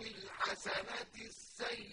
صَبَرُوا السَّيِّئَةَ.